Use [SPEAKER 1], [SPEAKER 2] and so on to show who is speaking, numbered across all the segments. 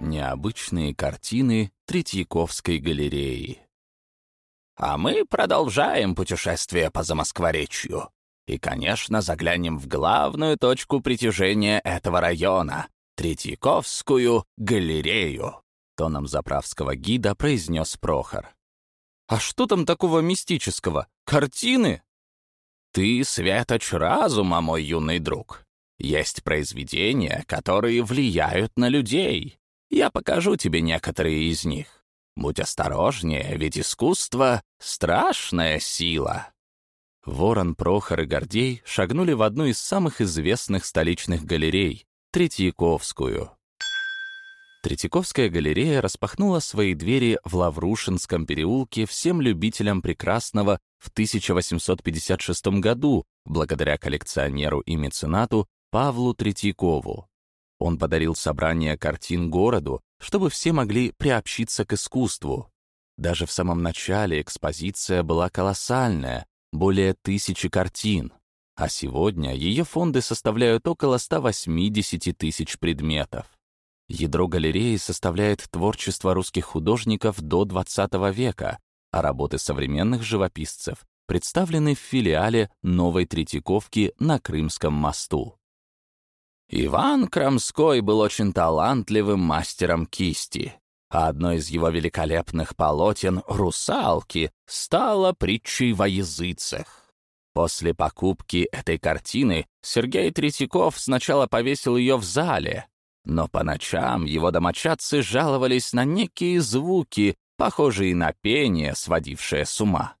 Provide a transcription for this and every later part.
[SPEAKER 1] Необычные картины Третьяковской галереи. А мы продолжаем путешествие по Замоскворечью. И, конечно, заглянем в главную точку притяжения этого района — Третьяковскую галерею, тоном заправского гида произнес Прохор.
[SPEAKER 2] «А что там такого мистического? Картины?»
[SPEAKER 1] «Ты светоч разума, мой юный друг. Есть произведения, которые влияют на людей. Я покажу тебе некоторые из них. Будь осторожнее, ведь искусство — страшная сила».
[SPEAKER 2] Ворон, Прохор и Гордей шагнули в одну из самых известных столичных галерей — Третьяковскую. Третьяковская галерея распахнула свои двери в Лаврушинском переулке всем любителям прекрасного в 1856 году благодаря коллекционеру и меценату Павлу Третьякову. Он подарил собрание картин городу, чтобы все могли приобщиться к искусству. Даже в самом начале экспозиция была колоссальная, более тысячи картин, а сегодня ее фонды составляют около 180 тысяч предметов. Ядро галереи составляет творчество русских художников до XX века, а работы современных живописцев представлены в филиале Новой Третьяковки на Крымском мосту.
[SPEAKER 1] Иван Крамской был очень талантливым мастером кисти, а одно из его великолепных полотен «Русалки» стало притчей во языцах. После покупки этой картины Сергей Третьяков сначала повесил ее в зале, но по ночам его домочадцы жаловались на некие звуки, похожие на пение, сводившее с ума.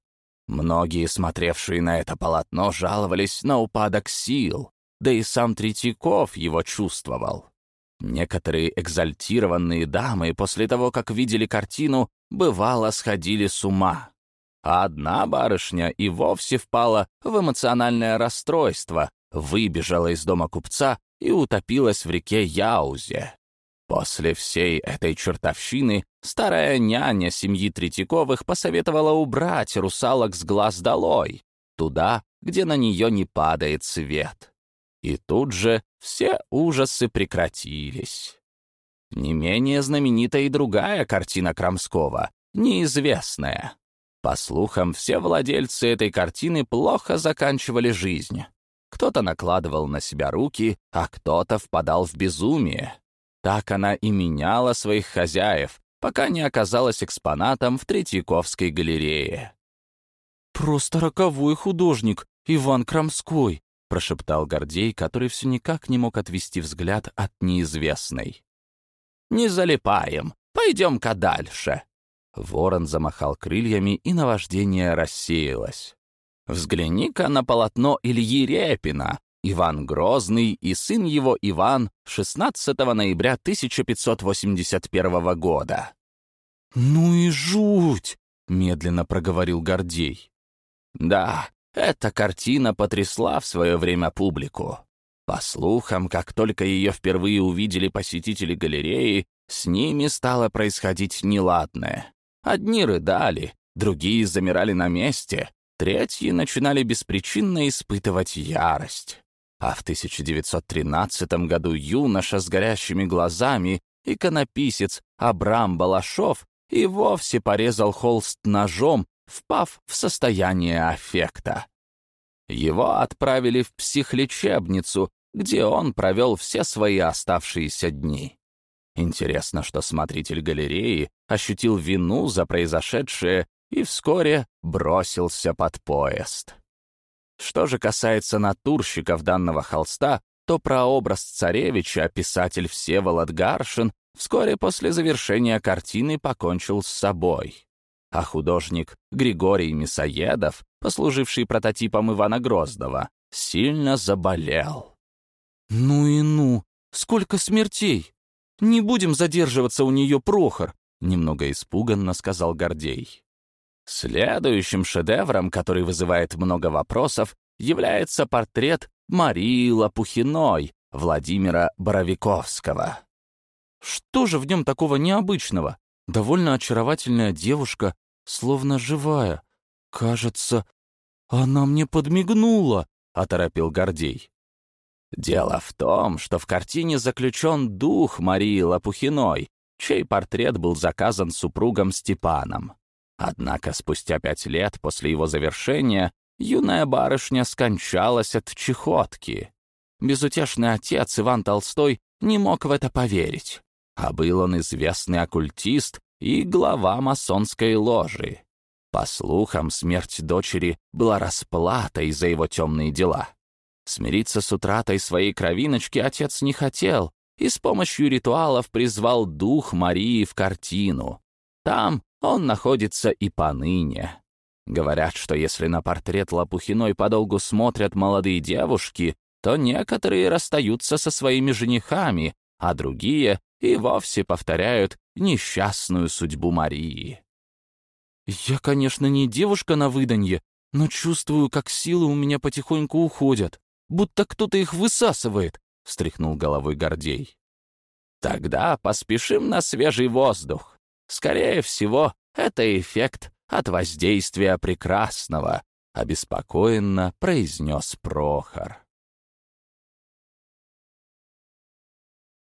[SPEAKER 1] Многие, смотревшие на это полотно, жаловались на упадок сил, да и сам Третьяков его чувствовал. Некоторые экзальтированные дамы после того, как видели картину, бывало сходили с ума. А одна барышня и вовсе впала в эмоциональное расстройство, выбежала из дома купца и утопилась в реке Яузе. После всей этой чертовщины старая няня семьи Третьяковых посоветовала убрать русалок с глаз долой, туда, где на нее не падает свет. И тут же все ужасы прекратились. Не менее знаменита и другая картина Крамского, неизвестная. По слухам, все владельцы этой картины плохо заканчивали жизнь. Кто-то накладывал на себя руки, а кто-то впадал в безумие. Так она и меняла своих хозяев, пока не оказалась экспонатом в Третьяковской галерее.
[SPEAKER 2] «Просто роковой художник, Иван Крамской», прошептал Гордей, который все никак не мог отвести взгляд от неизвестной.
[SPEAKER 1] «Не залипаем, пойдем-ка дальше».
[SPEAKER 2] Ворон замахал крыльями, и наваждение рассеялось.
[SPEAKER 1] «Взгляни-ка на полотно Ильи Репина, Иван Грозный и сын его Иван 16 ноября 1581 года».
[SPEAKER 2] «Ну и жуть!» — медленно проговорил Гордей.
[SPEAKER 1] «Да, эта картина потрясла в свое время публику. По слухам, как только ее впервые увидели посетители галереи, с ними стало происходить неладное. Одни рыдали, другие замирали на месте, третьи начинали беспричинно испытывать ярость. А в 1913 году юноша с горящими глазами, иконописец Абрам Балашов, и вовсе порезал холст ножом впав в состояние аффекта. Его отправили в психлечебницу, где он провел все свои оставшиеся дни. Интересно, что смотритель галереи ощутил вину за произошедшее и вскоре бросился под поезд. Что же касается натурщиков данного холста, то прообраз царевича писатель Всеволод Гаршин вскоре после завершения картины покончил с собой а художник Григорий Мясоедов, послуживший прототипом Ивана Грозного, сильно заболел.
[SPEAKER 2] «Ну и ну! Сколько смертей! Не будем задерживаться у нее, Прохор!» Немного испуганно сказал Гордей.
[SPEAKER 1] Следующим шедевром, который вызывает много вопросов, является портрет Марии Лопухиной Владимира Боровиковского.
[SPEAKER 2] Что же в нем такого необычного? Довольно очаровательная девушка, словно живая. Кажется, она мне подмигнула, — оторопил Гордей.
[SPEAKER 1] Дело в том, что в картине заключен дух Марии Лопухиной, чей портрет был заказан супругом Степаном. Однако спустя пять лет после его завершения юная барышня скончалась от чехотки. Безутешный отец Иван Толстой не мог в это поверить, а был он известный оккультист и глава масонской ложи. По слухам, смерть дочери была расплатой за его темные дела. Смириться с утратой своей кровиночки отец не хотел и с помощью ритуалов призвал дух Марии в картину. Там он находится и поныне. Говорят, что если на портрет Лопухиной подолгу смотрят молодые девушки, то некоторые расстаются со своими женихами, а другие и вовсе повторяют несчастную судьбу Марии.
[SPEAKER 2] «Я, конечно, не девушка на выданье, но чувствую, как силы у меня потихоньку уходят, будто кто-то их высасывает», — встряхнул головой Гордей.
[SPEAKER 1] «Тогда поспешим на свежий воздух. Скорее всего, это эффект от воздействия прекрасного, обеспокоенно произнес Прохор.